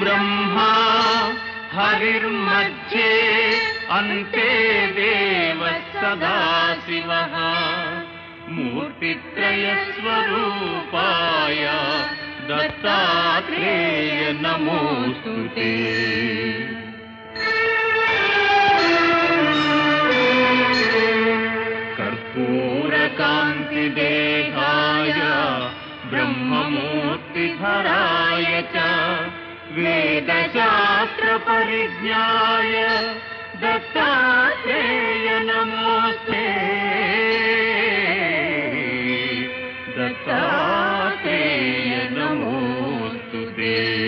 ब्रह्मा हरिर्मध्ये अन्ते देवः सदा शिवः मूर्तित्रयस्वरूपाय दत्तात्रेय नमोऽस्तु ते। कर्पूरकान्तिदेहाय ज्ञाय च वेदशास्त्रपरिज्ञाय दत्तात्रेय नमोऽस्ते दत्तात्रेय दत्तातेयनोऽस्तु दे